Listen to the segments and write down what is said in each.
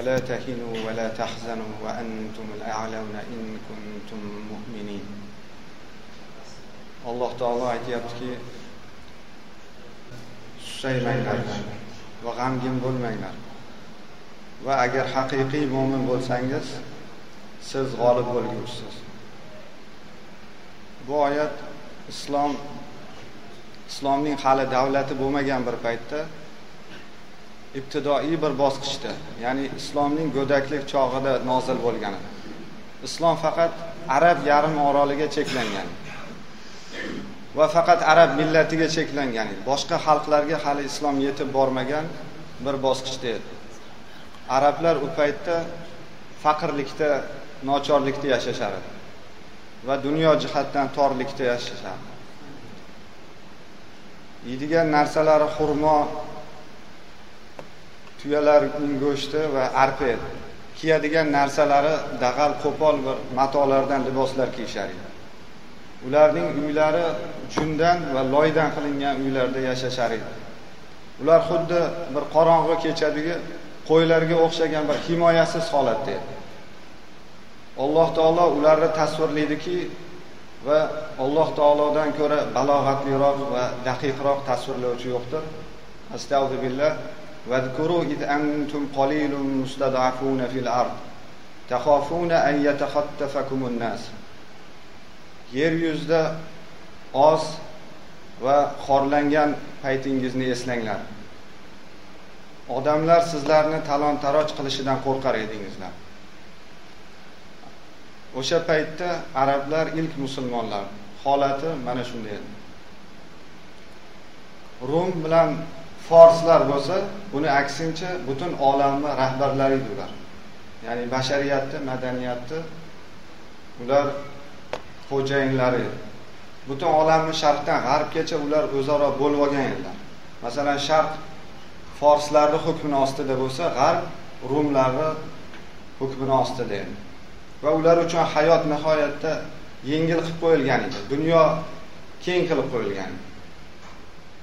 ولا تهنوا ولا تحزنوا وأنتم الأعلون إن كنتم مؤمنين alloh taolo aytyaptiki susaymanglar va g'amgin bo'lmanglar va agar haqiqiy mo'min bo'lsangiz siz g'olib bo'lguvchisiz bu oyat islom islomning hali davlati bo'lmagan bir paytda ibtidoiy bir bosqichda ya'ni islomning go'daklik chog'ida nozil bo'lgan islom faqat arab yarim oroliga cheklangan va faqat arab millatiga cheklangan edi boshqa xalqlarga hali islom yetib bormagan bir bosqichda edi. Arablar u paytda faqirlikda nochorlikda yashashar edi va dunyo jihatdan torlikda yashashardi yeydigan narsalari xurmo tuyalarning go'shti va arpa edi. Kiyadigan narsalari dag'al qo'pol bir matolardan liboslar kiyishar edi. Ularning uylari jundan va loydan qilingan uylarda yashashar edi. Ular xuddi bir qorong'i kechadagi qo'ylarga o'xshagan bir himoyasiz holatda edi. Alloh taolo ularni tasvirlaydiki va alloh taolodan ko'ra balog'atliroq va daqiqroq tasvirlovchi yo'qdir. Astag'firullah. واذكروا إذ أنتم قليل مستضعفون في الأرض تخافون أن يتخطفكم الناس yer yuzida oz va xorlangan paytingizni eslanglar odamlar sizlarni talon taroj qilishidan qo'rqar edingizlar o'sha paytda arablar ilk musulmonlar holati mana shunday edi rum bilan forslar bo'lsa buni aksincha butun olamni rahbarlari edi ular ya'ni bashariyatni madaniyatni ular xo'jayinlari. Butun olamni sharqdan g'arbgacha ular o'zaro bo'lib olgan edilar. Masalan sharq forslarni hukmini ostida bo'lsa g'arb rumlarni hukmini ostida edi. Va ular uchun hayot nihoyatda yengil qilib qo'yilgan edi. Dunyo keng qilib qo'yilgan edi.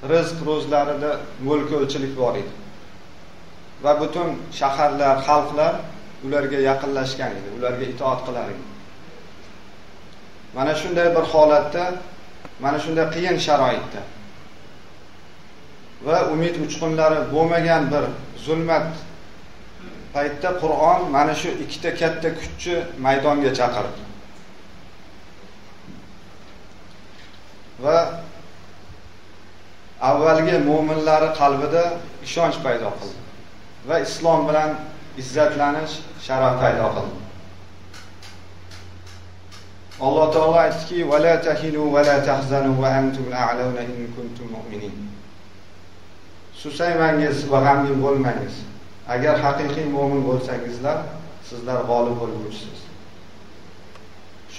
Rizq ro'zlarida mo'lkovchilik bor edi. Va butun shaharlar xalqlar ularga yaqinlashgan edi ularga itoat qilar edi. Mana shunday bir holatda mana shunday qiyin sharoitda va umid uchqunlari bo'lmagan bir zulmat paytda qur'on mana shu ikkita katta kuchni maydonga chaqirdi. Va avvalgi mo'minlari qalbida ishonch paydo qildi va islom bilan izzatlanish sharaf paydo qildi. Alloh taolo aytdiki vala tahinu vala tahzanu va antumul a'launa in kuntum mu'minin. Susaymangiz va g'amgin bo'lmangiz. Agar haqiqiy mo'min bo'lsangizlar sizlar g'olib bo'lguvchisiz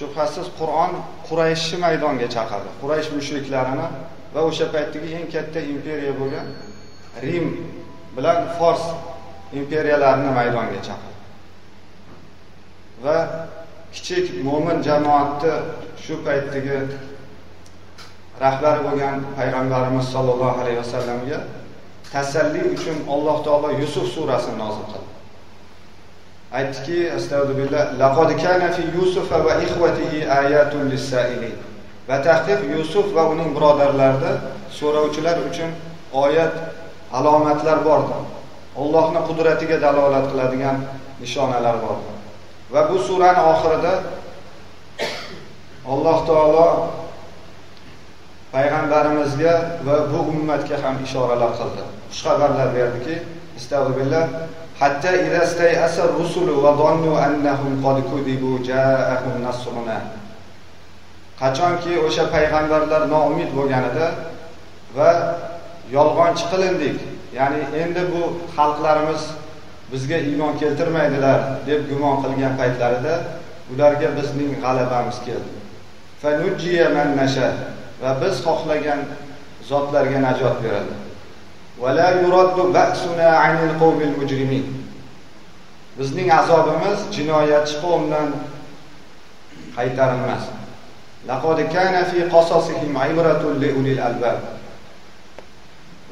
shubhasiz qur'on qurayshni maydonga chaqirdi. Quraysh mushriklarini va o'sha paytdagi eng katta imperiya bo'lgan rim bilan fors imperiyalarini maydonga chaqirdi. Va kichik mo'min jamoatni shu paytdagi rahbari bo'lgan payg'ambarimiz sollallohu alayhi vasallamga tasalli uchun alloh taolo yusuf surasini nozil qildi. Aytdiki astag'firullah laqad kana fi yusufa va ikhwatihi ayatun lis-sa'ilin. Va tahqiq yusuf va uning birodarlarida so'rovchilar uchun oyat alomatlar bordir. Allohni qudratiga dalolat qiladigan nishonalar bordir. Va bu surani oxirida alloh taolo payg'ambarimizga va bu ummatga ham ishoralar qildi. Xushxabarlar berdiki astag'firullah hatta idastay asar rusulu va donnu annahum qad kudibu ja'ahum nasruna. Qachonki o'sha payg'ambarlar noumid bo'lganida va yolg'onchi qilindik ya'ni endi bu xalqlarimiz bizga iymon keltirmaydilar deb gumon qilgan paytlarida ularga bizning g'alabamiz keldi. Va biz xohlagan zotlarga najot beradi. Bizning azobimiz jinoyatchi qavmdan qaytarilmas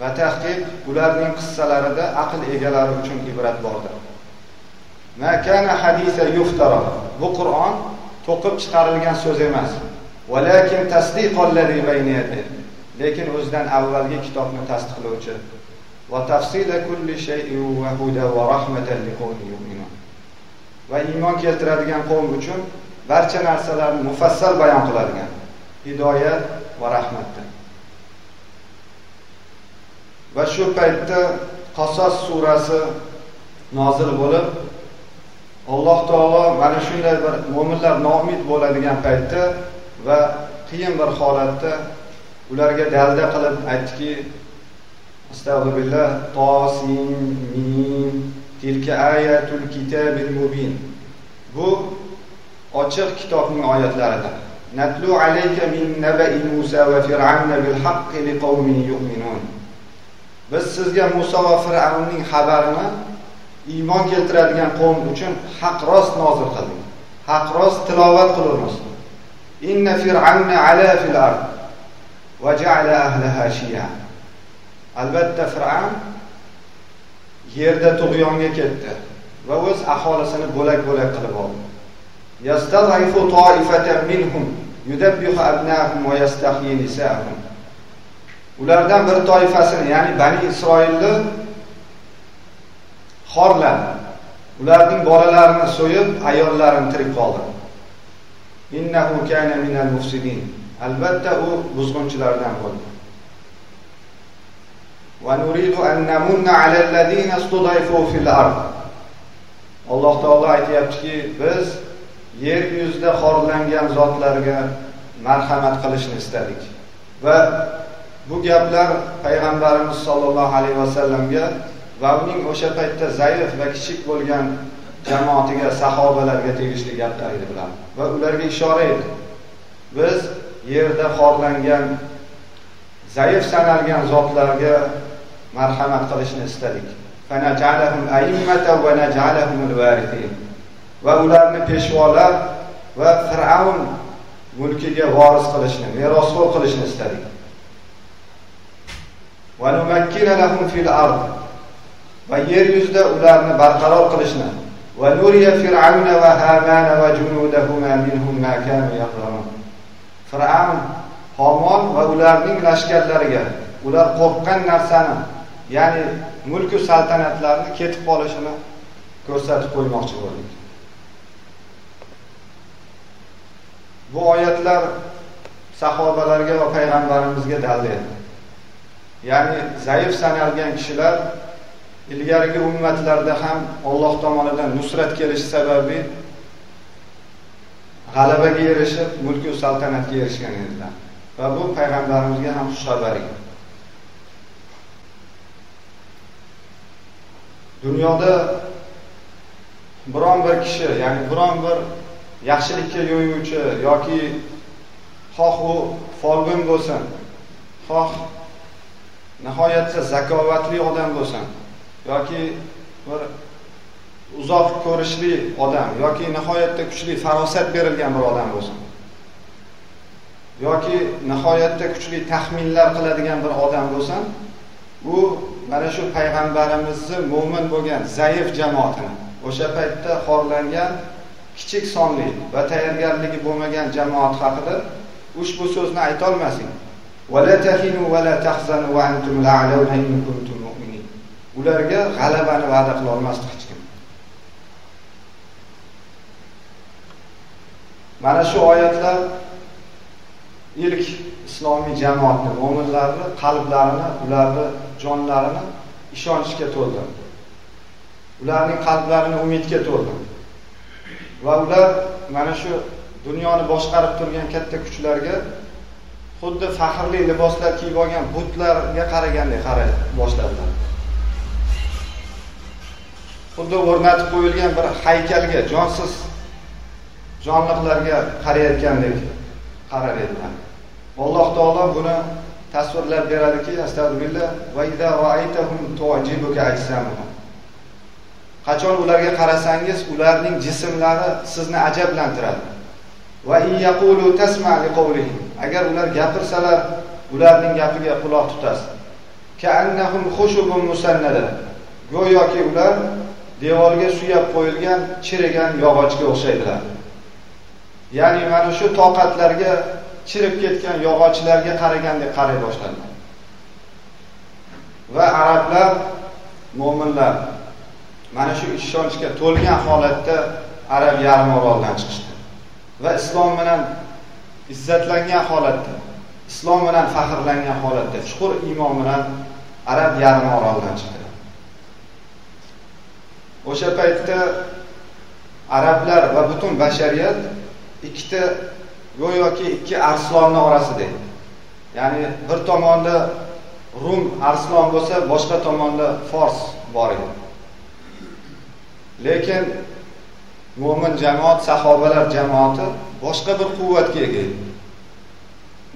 va tahqiq ularning qissalarida aql egalari uchun ibrat bordir. Ma kana hadisa yuftara. Bu qur'on to'qib chiqarilgan so'z emas. Valakin tasdiqollazi bayna lekin o'zidan avvalgi kitobni tasdiqlovchi va tafsila kulli shay'in va huda va rahmatan liqawmin yu'minun. Va iymon keltiradigan qavm uchun barcha narsalarni mufassal bayon qiladigan hidoyat va rahmatdir. Va shu paytda qasos surasi nozil bo'lib alloh taolo mana shunday bir mo'minlar noumid bo'ladigan paytda va qiyin bir holatda ularga dalda qilib aytdiki astag'firullah tosin min tilka ayatul kitabil mubin. Bu ochiq kitobning oyatlarida natlu alayka min nabai musa va fir'avna bil haqqi liqaumin yu'minun biz sizga Musa va Fir'avnning xabarini iymon keltiradigan qavm uchun haq rost nozil qildik. Haq rost tilovat qilamiz. Inna fir'avna ala fil ard va ja'ala ahlaha shiya Albatta Fir'avn yerda tug'yonga ketdi va o'z aholisini bo'lak-bo'lak qilib oldi. Yastad'ifu ta'ifatan minhum yudabbihu abna'ahum va yastahyi nisa'ahum. ulardan bir toifasini ya'ni bani isroilni xorladi. Ularning bolalarini so'yib ayollarini tirik qoldirdi innahu kana minal mufsidin. Albatta u buzg'unchilardan bo'ldi. Va nuridu an namunna alal ladina istudayfu fil ard. Alloh taolo aytyaptiki biz yer yuzida xorlangan zotlarga marhamat qilishni istadik. Va bu gaplar payg'ambarimiz sollallohu alayhi vasallamga va uning o'sha paytda zaif va kichik bo'lgan jamoatiga sahobalarga tegishli gaplar edi bular va ularga ishora edi biz yerda xorlangan zaif sanalgan zotlarga marhamat qilishni istadik. va ularni peshvolar va fir'avn mulkiga voris qilishni merosxo'r qilishni istadik. Va yer yuzida ularni barqaror qilishni. Fir'avn homon va ularning lashkarlariga ular qo'rqqan narsani ya'ni mulku saltanatlarni ketib qolishini ko'rsatib qo'ymoqchi bo'ldik. Bu oyatlar sahobalarga va payg'ambarimizga dalil edi ya'ni zaif sanalgan kishilar ilgarigi ummatlarda ham Alloh tomonidan nusrat kelishi sababli g'alabaga erishib, mulk va saltanatga erishgan edilar. Va bu payg'ambarimizga ham xushxabar edi. Dunyoda biron bir kishi, ya'ni biron bir yaxshilikka yo'yuvchi yoki xoh u folbin bo'lsin, xoh nihoyatda zakovatli odam bo'lsin yoki bir uzoq ko'rishli odam yoki nihoyatda kuchli farosat berilgan bir odam bo'lsin yoki nihoyatda kuchli taxminlar qiladigan bir odam bo'lsin u mana shu payg'ambarimizni mo'min bo'lgan zaif jamoatini o'sha paytda xorlangan kichik sonli va tayyorgarligi bo'lmagan jamoat haqida ushbu so'zni aytolmasin ularga g'alabani va'da qila olmasdi hech kim. Mana shu oyatlar ilk islomiy jamoatni mo'minlarni qalblarini ularni jonlarini ishonchga to'ldirdi. Ularning qalblarini umidga to'ldirdi. Va ular mana shu dunyoni boshqarib turgan katta kuchlarga xuddi faxrli liboslar kiyib olgan butlarga qaragandek qaray boshladilar. Xuddi o'rnatib qo'yilgan bir haykalga jonsiz jonliqlarga qarayotgandek qarar edilar alloh taolo buni tasvirlab beradiki astag'firullah qachon ularga qarasangiz ularning jismlari sizni ajablantiradi. Va yaqulu tasma agar ular gapirsalar ularning gapiga quloq tutasiz. Ka'annahum khushubun go'yoki ular devorga suyab qo'yilgan chirigan yog'ochga o'xshaydilar. Ya'ni mana shu toqatlarga chirib ketgan yog'ochlarga qaragandek qaray boshladilar. Va arablar mo'minlar mana shu ishonchga to'lgan holatda arab yarim oroldan chiqishdi. Va islom bilan izzatlangan holatda islom bilan faxrlangan holatda chuqur iymon bilan arab yarim oroldan chiqdilar o'sha paytda arablar va butun bashariyat ikkita go'yoki ikki arslonni orasida edi. Ya'ni bir tomonda rum arslon bo'lsa boshqa tomonda fors bor edi. Lekin mo'min jamoat sahobalar jamoati boshqa bir quvvatga ega. Edi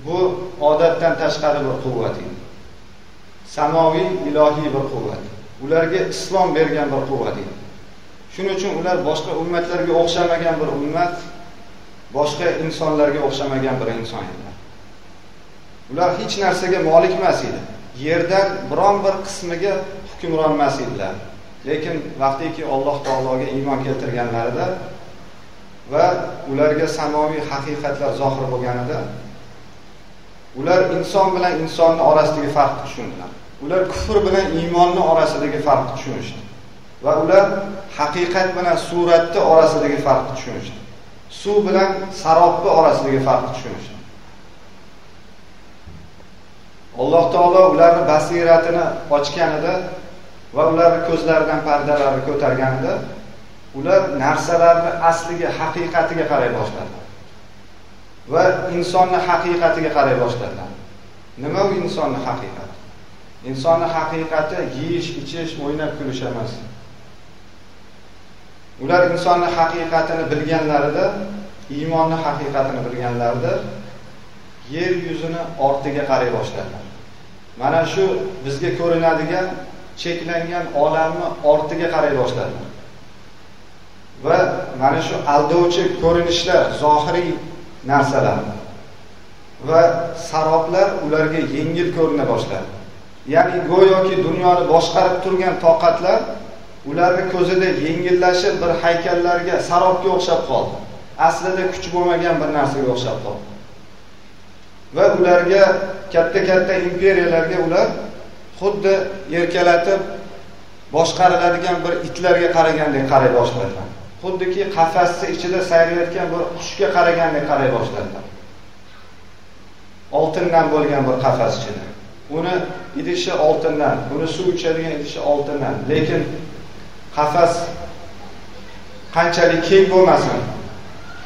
bu odatdan tashqari bir quvvat edi. Samoviy ilohiy bir quvvat. Ularga islom bergan bir quvvat edi. Shuning uchun ular boshqa ummatlarga o'xshamagan bir ummat boshqa insonlarga o'xshamagan bir inson edilar ular hech narsaga molik emas edi. Yerdan biron bir qismiga hukmron emas edilar. Lekin vaqtiki alloh taologa iymon keltirganlarida va ularga samoviy haqiqatlar zohir bo'lganida ular inson bilan insonni orasidagi farqni tushundilar. Ular kufr bilan iymonni orasidagi farqni tushunishdi va ular haqiqat bilan suratni orasidagi farqni tushunishdi. Suv bilan sarobni orasidagi farqni tushunishdi. Alloh taolo ularni basiratini ochganida va ularni ko'zlaridan pardalarni ko'targanda ular narsalarni asliga haqiqatiga qaray boshladilar va insonni haqiqatiga qaray boshladilar. Nima u insonni haqiqati? Insonni haqiqati yeyish ichish o'ynab kulish emas. Ular insonni haqiqatini bilganlarida iymonni haqiqatini bilganlarida yer yuzini ortiga qaray boshladilar. Mana shu bizga ko'rinadigan cheklangan olamni ortiga qaray boshladilar va mana shu aldovchi ko'rinishlar zohiriy narsalar va saroblar ularga yengil ko'rina boshladi. Ya'ni go'yoki dunyoni boshqarib turgan toqatlar ularni ko'zida yengillashib bir haykallarga sarobga o'xshab qoldi. Aslida kuch bo'lmagan bir narsaga o'xshab qoldi. Va ularga katta katta imperiyalarga ular xuddi erkalatib boshqariladigan bir itlarga qaragandek qaray boshladilar. Xuddiki qafasni ichida sayrayotgan bir qushga qaragandek qaray boshladilar. Oltindan bo'lgan bir qafas ichida. Uni idishi oltindan buni suv ichadigan idishi oltindan. Lekin qafas qanchalik keng bo'lmasin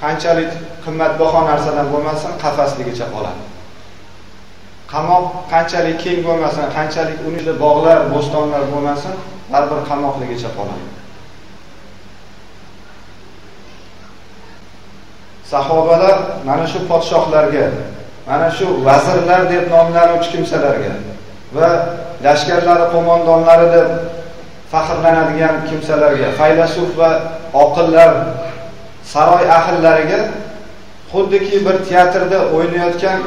qanchalik qimmatbaho narsadan bo'lmasin qafasligicha qoladi. Qamoq qanchalik keng bo'lmasin qanchalik uni ichida bog'lar bo'stonlar bo'lmasin baribir qamoqligicha qoladi. Sahobalar mana shu podshohlarga mana shu vazirlar deb nomlanuvchi kimsalarga va lashkarlari qo'mondonlari deb faxrlanadigan kimsalarga faylasuf va oqillar saroy ahllariga xuddiki bir teatrda o'ynayotgan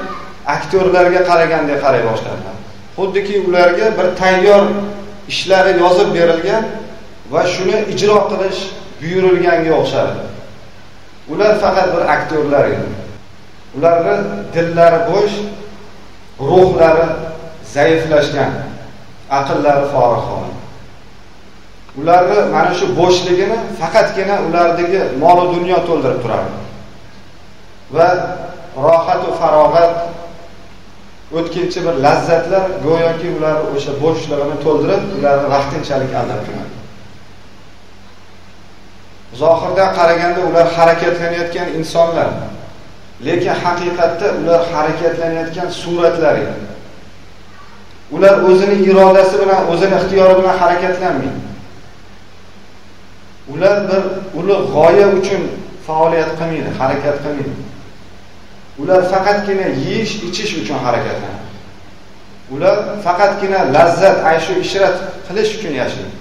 aktyorlarga qaragandek qaray boshladilar xuddiki ularga bir tayyor ishlari yozib berilgan va shuni ijro qilish buyurilganga o'xshadi ular faqat bir aktyorlar edi. Ularni dillari bo'sh ruhlari zaiflashgan aqllari forig' ularni mana shu bo'shligini faqatgina ulardagi mol dunyo to'ldirib turardi. Va rohatu farog'at o'tkinchi bir lazzatlar go'yoki ular o'sha bo'shlig'ini to'ldirib ularni vaqtinchalik aldab turadi zohirdan qaraganda ular harakatlanayotgan insonlar lekin haqiqatda ular harakatlanayotgan suratlar edi. Ular o'zini irodasi bilan o'zini ixtiyori bilan harakatlanmaydi ular bir ulug' g'oya uchun faoliyat qilmaydi harakat qilmaydi. Ular faqatgina yeyish ichish uchun harakatlanadi. Ular faqatgina lazzat ayshu ishrat qilish uchun yashaydi.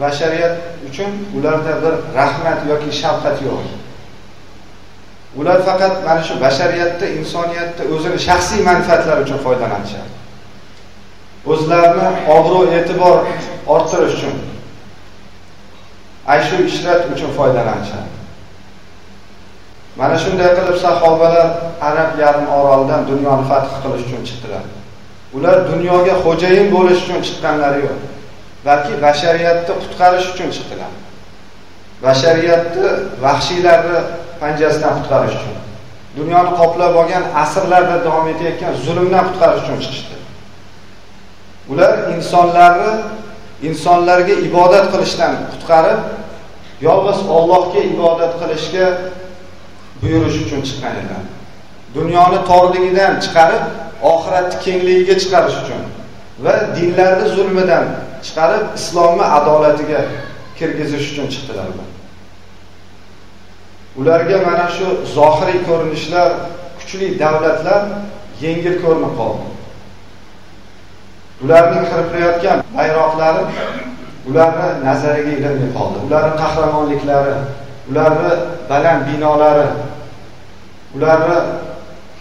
Bashariyat uchun ularda bir rahmat yoki shafqat yo'q. Ular faqat mana shu bashariyatda insoniyatda o'zini shaxsiy manfaatlari uchun foydalanishadi. O'zlarini obro' e'tibor orttirish uchun ayshu ishrat uchun foydalanishadi. Mana shunday qilib sahobalar arab yarim orolidan dunyoni fath qilish uchun chiqdilar. Ular dunyoga xo'jayin bo'lish uchun chiqqanlari yo'q. Balki bashariyatni qutqarish uchun chiqdilar. Bashariyatni vahshiylarni panjasidan qutqarish uchun dunyoni qoplab olgan asrlarda davom etayotgan zulmdan qutqarish uchun chiqishdi. Ular insonlarni insonlarga ibodat qilishdan qutqarib yolg'iz Allohga ibodat qilishga buyurish uchun chiqqan edilar dunyoni torligidan chiqarib oxiratni kengligiga chiqarish uchun va dinlarni zulmidan chiqarib islomni adolatiga kirgizish uchun chiqdilar ularga mana shu zohiriy ko'rinishlar kuchli davlatlar yengil ko'rinib qoldi. Ularning qirqilayotgan bayroqlari ularni nazariga ilinmay qoldi. Ularni qahramonliklari ularni baland binolari ularni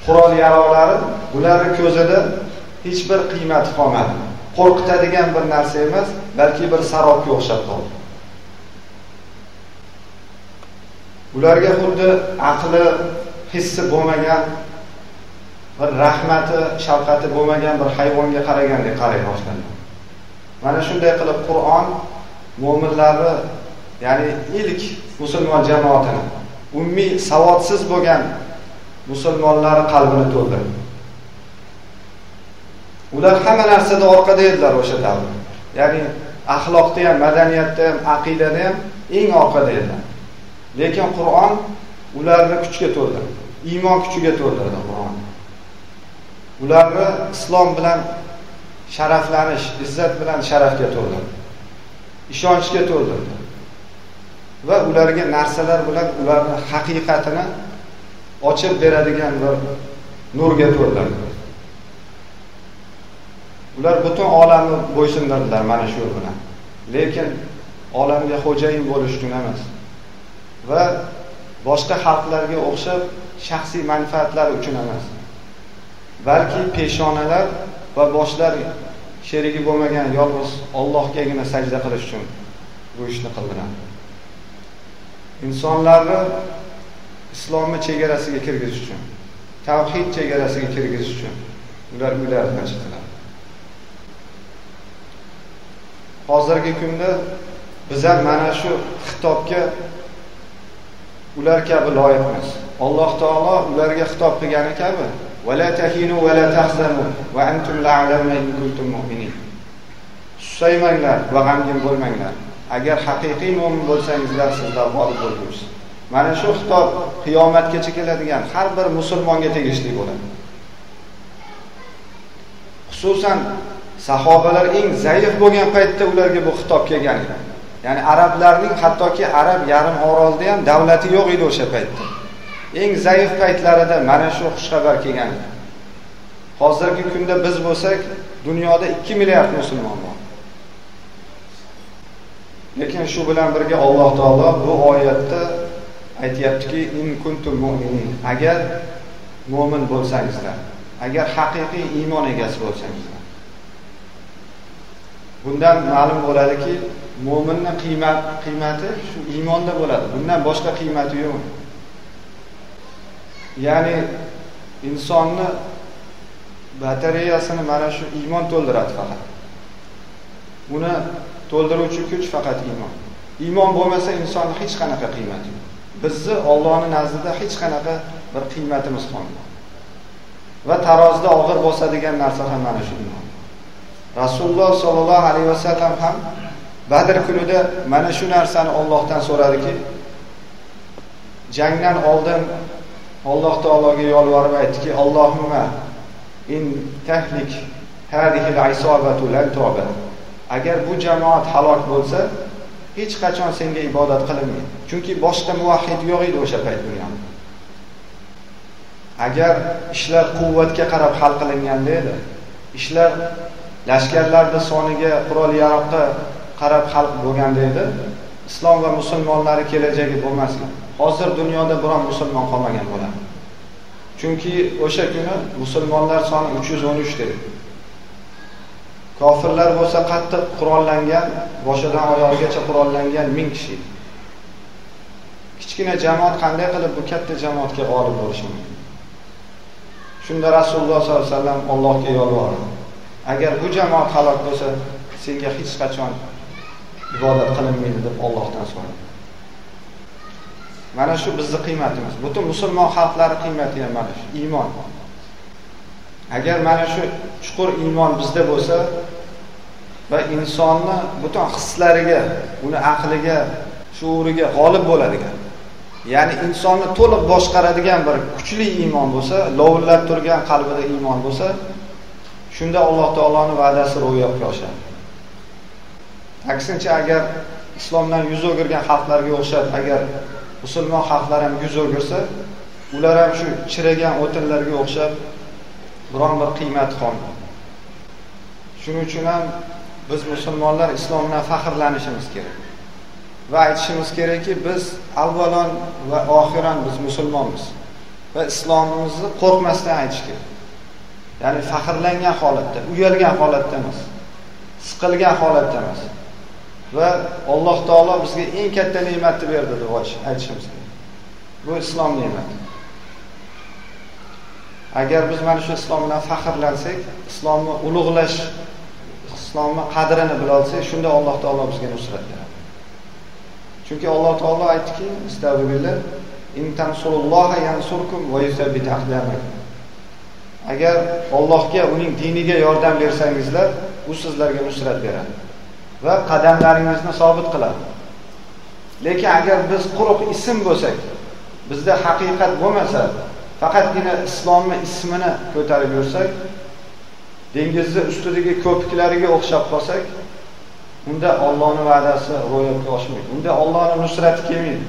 qurol yarog'lari ularni ko'zida hech bir qiymati qolmadi. Qo'rqitadigan bir narsa emas balki bir sarobga o'xshab qoldi. Ularga xuddi aqli hissi bo'lmagan bir rahmati shafqati bo'lmagan bir hayvonga qaragandek qaray boshladi mana shunday qilib qur'on mo'minlarni ya'ni ilk musulmon jamoatini ummiy savodsiz bo'lgan musulmonlar qalbini to'ldirdi ular hamma narsada orqada edilar o'sha davrda ya'ni axloqda ham madaniyatda ham aqidada ham eng orqada edilar. Lekin qur'on ularni kuchga to'ldirdi. Iymon kuchiga to'ldirdi qur'on. Ularni islom bilan sharaflanish izzat bilan sharafga to'ldirdi. Ishonchga to'ldirdi. Va ularga narsalar bilan ularni haqiqatini ochib beradigan bir nurga to'ldirdi ular butun olamni bo'ysundirdilar mana shu bilan lekin olamga xo'jayin bo'lish uchun emas. Va boshqa xalqlarga o'xshab shaxsiy manfaatlar uchun emas. Balki peshonalar va boshlar sherigi bo'lmagan yolg'iz Allohgagina sajda qilish uchun bu ishni qildilar. Insonlarni islomni chegarasiga kirgizish uchun tavhid chegarasiga kirgizish uchun ular uylaridan chiqdilar hozirgi kunda biz ham mana shu xitobga ular kabi loyiqmiz alloh taolo ularga xitob qilgani kabi ولا تهينوا ولا تحزنوا وأنتم الأعلون إن كنتم مؤمنين susaymanglar va g'amgin bo'lmanglar agar haqiqiy mo'min bo'lsangizlar sizlar g'olib bo'lgursiz mana shu xitob qiyomatgacha keladigan har bir musulmonga tegishli bo'ladi. Xususan sahobalar eng zaif bo'lgan paytda ularga bu xitob kelgan edi. Ya'ni arablarning hattoki arab yarim orolida ham davlati yo'q edi o'sha paytda. Eng zaif paytlarida mana shu xushxabar kelgan hozirgi kunda biz bo'lsak dunyoda 2 milliard musulmon bor. Lekin shu bilan birga Alloh taolo bu oyatda aytyaptiki in kuntum mu'minin. Agar mo'min bo'lsangizlar agar haqiqiy iymon egasi bo'lsangizlar bundan ma'lum bo'ladiki mo'minni qiymat qiymati shu iymonda bo'ladi. Bundan boshqa qiymati yo'q. Ya'ni insonni batareyasini mana shu iymon to'ldiradi faqat. Uni to'ldiruvchi kuch faqat iymon. Iymon bo'lmasa insonni hech qanaqa qiymati yo'q. Bizni Allohni nazdida hech qanaqa bir qiymatimiz qolmadi. Va tarozida og'ir bosadigan narsa ham mana shu iymon rasululloh sollallohu alayhi vasallam ham badr kunida mana shu narsani Allohdan so'radiki jangdan oldin alloh taologa yolvorib aytdiki Allohumma in tahlik hadihi al-isobatu lan tu'bad. Agar bu jamoat halok bo'lsa hech qachon senga ibodat qilinmaydi. Chunki boshqa muvahhid yo'q edi o'sha payt dunyoda agar ishlar quvvatga qarab hal qilinganda edi ishlar lashkarlarni soniga qurol yaroqqa qarab hal bo'lganda edi islom va musulmonlari kelajagi bo'lmas edi hozir dunyoda biron musulmon qolmagan bo'ladi. Chunki o'sha kuni musulmonlar soni 313 edi Kofirlar bo'lsa qattiq qurollangan, boshidan oyog'igacha qurollangan ming kishi. Kichkina jamoat qanday qilib bu katta jamoatga g'olib bo'lishi mumkin? Shunda Rasululloh sollallohu alayhi vasallam Allohga yolvordi. Agar bu jamoat halok bo'lsa, senga hech qachon ibodat qilinmaydi deb Allohdan so'radi. Mana shu bizning qiymatimiz. Butun musulmon xalqlari qiymati ham mana shu iymon. Agar mana shu chuqur iymon bizda bo'lsa va insonni butun hislariga, uni aqliga, shuuriga g'olib bo'ladigan, ya'ni insonni to'liq boshqaradigan bir kuchli iymon bo'lsa, lovullab turgan qalbida iymon bo'lsa, shunda Alloh taoloning va'dasi ro'yobga oshadi. Aksincha agar islomdan yuz o'girgan xalqlarga o'xshab, agar musulmon xalqlar ham yuz o'girsa, ular ham shu chiragan o'tinlarga o'xshab biron bir qiymat qolmadi Shuning uchun ham biz musulmonlar islom bilan faxrlanishimiz kerak. Va aytishimiz kerakki, biz avvalon va oxiran biz musulmonmiz. Va islomimizni qo'rqmasdan aytish kerak. Ya'ni faxrlangan holatda, uyalgan holatda emas. Siqilgan holatda emas. Va Alloh taolo bizga eng katta ne'matni berdi deb aytishimiz kerak. Bu islom ne'mati. Agar biz mana shu islom bilan faxrlansak, islomni ulug'lash, islomni qadrini bila olsak, shunda Alloh taolo bizga nusrat beradi. Chunki Alloh taolo aytdiki, va. Agar Allohga, uning diniga yordam bersangizlar, u sizlarga nusrat beradi va qadamlaringizni sobit qiladi. Lekin agar biz quruq ism bo'lsak, bizda haqiqat bo'lmasa, faqatgina islomni ismini ko'tarib yursak, dengizni ustidagi ko'piklariga o'xshab qolsak, unda Allohning va'dasi ro'yobga oshmaydi. Unda Allohning nusrati kelmaydi.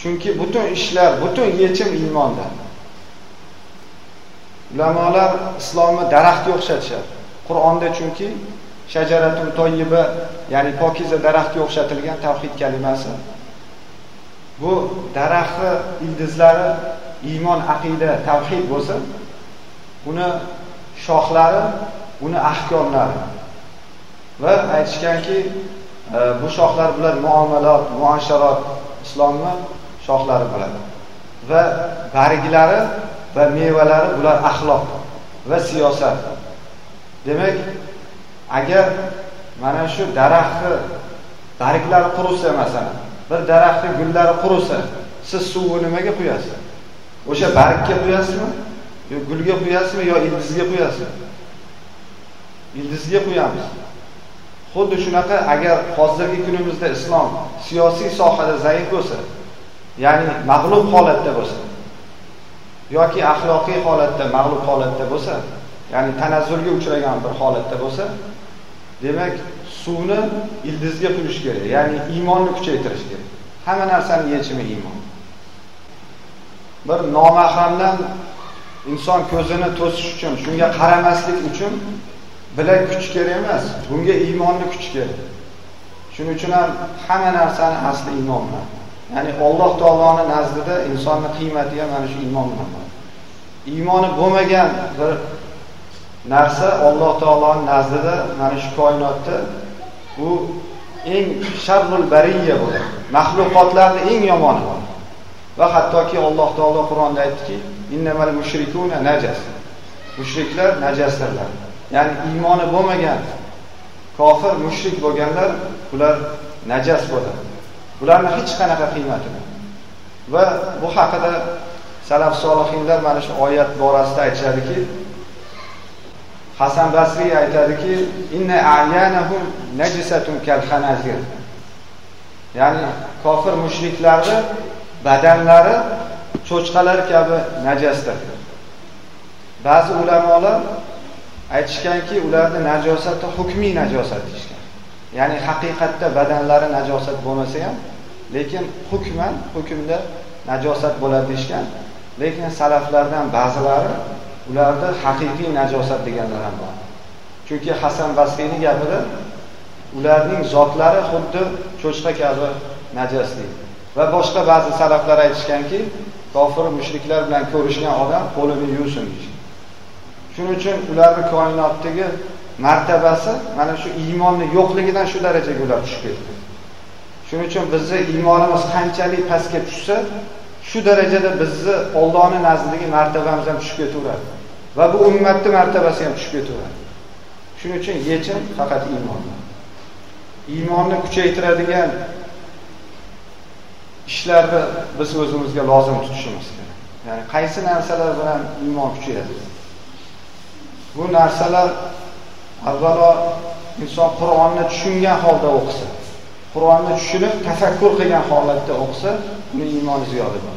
Chunki butun ishlar, butun yechim iymonda. Ulamolar islomni daraxtga o'xshatishadi. Qur'onda chunki shajaratun toyyiba, ya'ni pokiza daraxtga o'xshatilgan tavhid kalimasi bu daraxtni ildizlari iymon, aqida, tavhid bo'lsa, uni shoxlari, uni ahkomlari va aytishganki, e, bu shoxlar bular muomalot muasharot, islomni shoxlari bo'ladi. Va barglari va mevalari bular axloq va siyosat. Demak, agar mana shu daraxtni barglari qurisa masalan, bir daraxtning gullari qurisa, siz suvni nimaga quyasiz? O'sha bargga quyasizmi? Yo gulga quyasizmi yo ildizga quyasizmi? Ildizga quyamiz. Xuddi shunaqa agar hozirgi kunimizda islom siyosiy sohada zaif bo'lsa, ya'ni mag'lub holatda bo'lsa, yoki axloqiy holatda, mag'lub holatda bo'lsa, ya'ni tanazzulga uchragan bir holatda bo'lsa, demak suvni ildizga quyish kerak, ya'ni iymonni kuchaytirish kerak. Hamma narsaning yechimi iymon. Bir nomahramdan inson ko'zini to'sish uchun, shunga qaramaslik uchun bilak kuch kerak emas, bunga iymonni kuch kerak. Shuning uchun ham hamma narsani asli iymon bilan. Ya'ni Alloh taoloning nazdida insonning qiymati ham mana shu iymon bilan. Iymoni bo'lmagan bir narsa Alloh taoloning nazdida mana shu koinotda bu eng sharrul bariya bo'ladi. Mahluqotlarning eng yomoni. Va hattoki Alloh taolo Qur'onda aytdiki, innamal mushrikuna najas. Mushriklar najasdirlar. Ya'ni iymoni bo'lmagan kofir, mushrik bo'lganlar ular najas bo'ladi. Ularning hech qanaqa qiymati yo'q. Va bu haqida salaf solihinlar mana shu oyat borasida aytishadiki, Hasan Basri aytadiki, inna a'yanahum najisatun kal khanazir. Ya'ni kofir mushriklarni badanlari cho'chqalar kabi najasdir. Ba'zi ulamolar aytishganki, ularni najosati hukmiy najosat deyishgan. Ya'ni haqiqatda badanlari najosat bo'lmasa ham, lekin hukman hukmda najosat bo'ladi deyishgan. Lekin salaflardan ba'zilari ularda haqiqiy najosat deganlar ham bor. Chunki Hasan basriyni gapida ularning zotlari xuddi cho'chqa kabi najas deydi. Va boshqa ba'zi salaflar aytishganki, kofir mushriklar bilan ko'rishgan odam qo'lini yuvsin deyishgan. shuning uchun ularni koinotdagi martabasi mana shu iymonni yo'qligidan shu darajaga ular tushib ketdi shuning uchun bizni iymonimiz qanchalik pastga tushsa shu darajada bizni Allohning nazdidagi martabamiz ham tushib ketaveradi. Va bu ummatning martabasi ham tushib ketaveradi. Shuning uchun yechim faqat iymon iymonni kuchaytiradigan ishlarni biz o'zimizga lozim tutishimiz kerak. Ya'ni qaysi narsalar bilan iymon kuchayadi? Bu narsalar avvalo inson Qur'onni tushungan holda o'qisa Qur'onni tushunib tafakkur qilgan holatda o'qisa uni iymoni ziyoda bo'ladi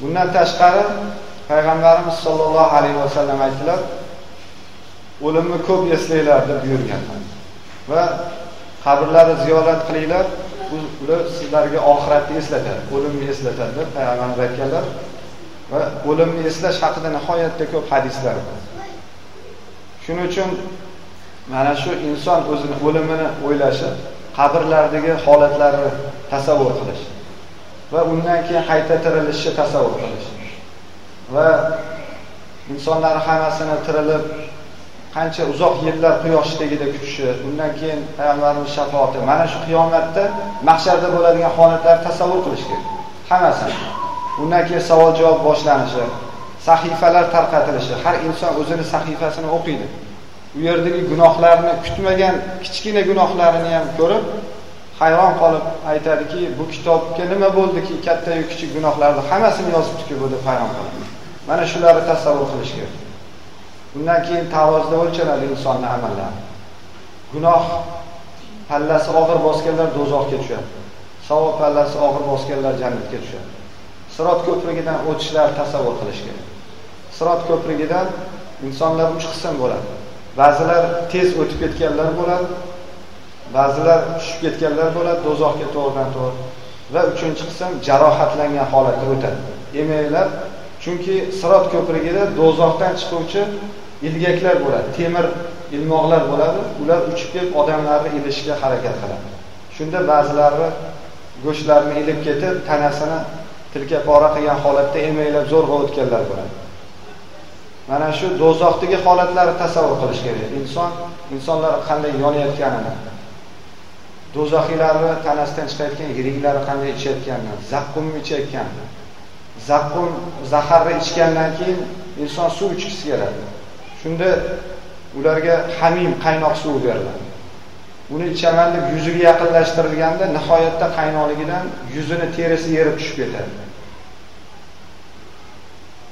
bundan tashqari payg'ambarimiz sollallohu alayhi vasallam aytdilar o'limni ko'p eslanglar deb buyurganlar va qabrlarni ziyorat qilinglar ular sizlarga oxiratni eslatadi o'limni eslatadi deb payg'ambarimiz aytganlar. Va o'limni eslash haqida nihoyatda ko'p hadislar bor. Shuning uchun mana shu inson o'zini o'limini o'ylashi qabrlardagi holatlarni tasavvur qilish va undan keyin qayta tirilishni tasavvur qilish. Va insonlar hammasini tirilib qancha uzoq yillar quyosh tagida kutishi undan keyin payg'ambarimiz shafoati. Mana shu qiyomatda mahsharda bo'ladigan holatlarni tasavvur qilish kerak. Hammasini undan keyin savol javob boshlanishi sahifalar tarqatilishi. Har inson o'zini sahifasini o'qiydi. U yerdagi gunohlarni kutmagan kichkina gunohlarini ham ko'rib hayron qolib aytadiki bu kitobga nima bo'ldiki kattayu kichik gunohlarni hammasini yozibdiku bu deb hayron qoladi mana shularni tasavvur qilish kerak. Undan keyin tarozda o'lchanadi insonni amallari. Gunoh pallasi og'ir bosganlar do'zaxga tushadi. Savob pallasi og'ir bosganlar jannatga tushadi. Sirot ko'prigidan o'tishlar tasavvur qilish kerak. Sirot ko'prigidan insonlar uch qism bo'ladi. Ba'zilar tez o'tib ketganlar bo'ladi ba'zilar tushib ketganlar bo'ladi do'zaxga to'g'ridan to'g'ri. Va uchinchi qism jarohatlangan holatda o'tadi. Emaklab chunki sirot ko'prigida do'zaxdan chiquvchi ilgaklar bo'ladi temir ilmoqlar bo'ladi. Ular uchib kelib odamlarni ilishga harakat qiladi. Shunda ba'zilari go'shtlarini ilib ketib tanasini tilka pora qilgan holatda emaklab zo'rg'a o'tganlar bo'ladi. Mana shu do'zaxdagi holatlarni tasavvur qilish kerak. Inson insonlar qanday yonayotganini do'zaxiylarni tanasidan chiqayotgan yiringlari qanday ichayotganini zaqqumni ichayotgan zaqqum zaharni ichgandan keyin inson suv ichgisi keladi. Shunda ularga hamim qaynoq suv beriladi. Uni ichaman deb yuziga yaqinlashtirilganda nihoyatda qaynoqligidan yuzini terisi yerib tushib ketadi.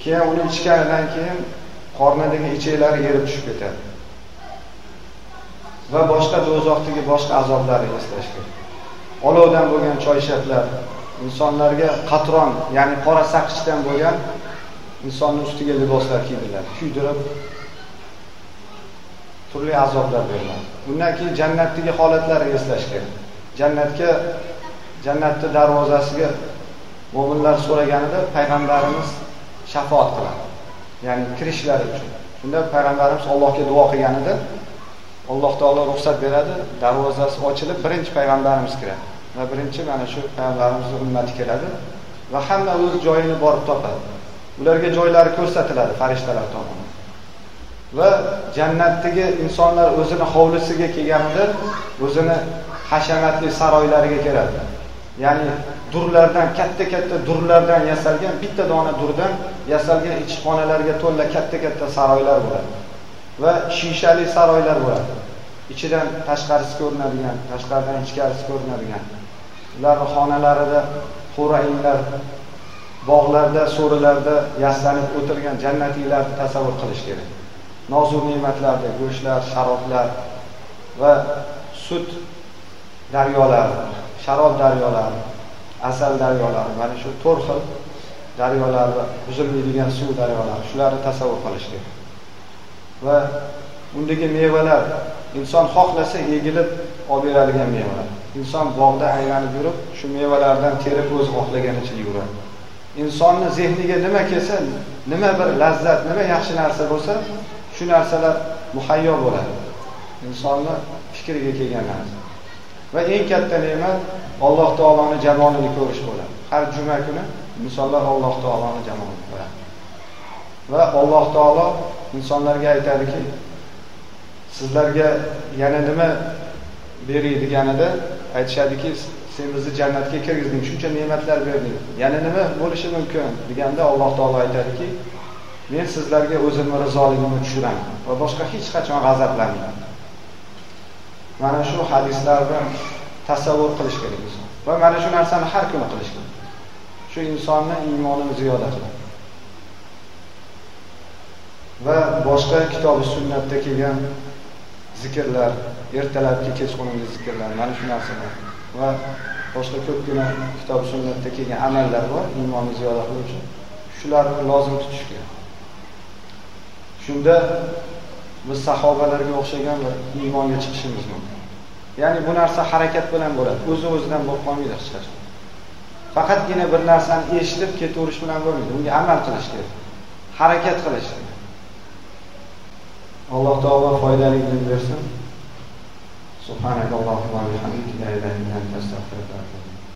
Keyin uni ichganidan keyin qornidagi ichaklari yerib tushib ketadi. Va boshqa do'zaxdagi boshqa azoblarni eslash kerak olovdan bo'lgan choyshablar insonlarga qatron ya'ni qora saqichdan bo'lgan insonni ustiga liboslar kiydiriladi kuydirib turli azoblar beriladi undan keyin jannatdagi holatlarni eslash kerak jannatga jannatni darvozasiga mo'minlar so'raganida payg'ambarimiz shafoat qiladi ya'ni kirishlari uchun. Shunda payg'ambarimiz Allohga duo qilganida Alloh taolo ruxsat beradi, darvozasi ochilib, birinchi payg'ambarimiz kiradi. Va birinchi mana shu payg'ambarimizni ummati kiradi va hamma o'z joyini borib topadi. Ularga joylari ko'rsatiladi farishtalar tomonidan. Va jannatdagi insonlar o'zini hovlisiga kelganida o'zini hashamatli saroylariga keladi. Ya'ni durlardan katta-katta durlardan yasalgan bitta dona durdan yasalgan ichxonalarga to'la katta-katta saroylar bo'ladi. Va shishali saroylar bo'ladi. Ichidan tashqarisi ko'rinadigan, tashqaridan ichkarisi ko'rinadigan. Ularning xonalarida xo'rayinlar bog'larda, so'rilarda yaslanib o'tirgan jannatiylarni tasavvur qilish kerak. nozu ne'matlarda go'shtlar, sharoblar va sut daryolari, sharob daryolari, asal daryolari, mana shu to'rt xil daryolar va buzilmaydigan suv daryolari, shularni tasavvur qilish kerak. Va undagi mevalar inson xohlasa egilib olib beradigan mevalar. Inson bog'da aylanib yurib, shu mevalardan terib o'zi xohlaganicha yuradi. Insonni zehniga nima kelsa, nima bir lazzat, nima yaxshi narsa bo'lsa, shu narsalar muhayyo bo'ladi. Insonni fikriga kelgan narsa. Va eng katta ne'mat Alloh taoloni jamolini ko'rish bo'ladi. Har juma kuni insonlar Alloh taoloni jamolini ko'radi. Va Alloh taolo insonlarga aytadiki, sizlarga yana nima beray deganida aytishadiki, sen bizni jannatga kirgizding, shuncha ne'matlar berding. Yana nima bo'lishi mumkin deganda Alloh taolo aytadiki, men sizlarga o'zimni rizoligimni tushiraman va boshqa hech qachon g'azablanmayman. Mana shu hadislarni tasavvur qilish kerak inson. Va mana shu narsani har kuni qilish kerak. Shu insonni iymonini ziyoda qiladi. Va boshqa kitobi sunnatda kelgan zikrlar, ertalabki kechqurungi zikrlar, mana shu narsalar va boshqa ko'pgina kitob sunnatda kelgan amallar bor iymonni ziyoda qiluvchi. Shularni lozim tutish kerak. Shunda biz sahobalarga o'xshagan bir iymonga chiqishimiz mumkin. Ya'ni bu narsa harakat bilan bo'ladi. O'zi-o'zidan bo'lib qolmaydi hech qachon. Faqatgina bir narsani eshitib ketaverish bilan bo'lmaydi. Unga amal qilish kerak. Harakat qilish Allah Teala faydalı ilim versin. Subhanallahu ve bihamdihi la ilahe illa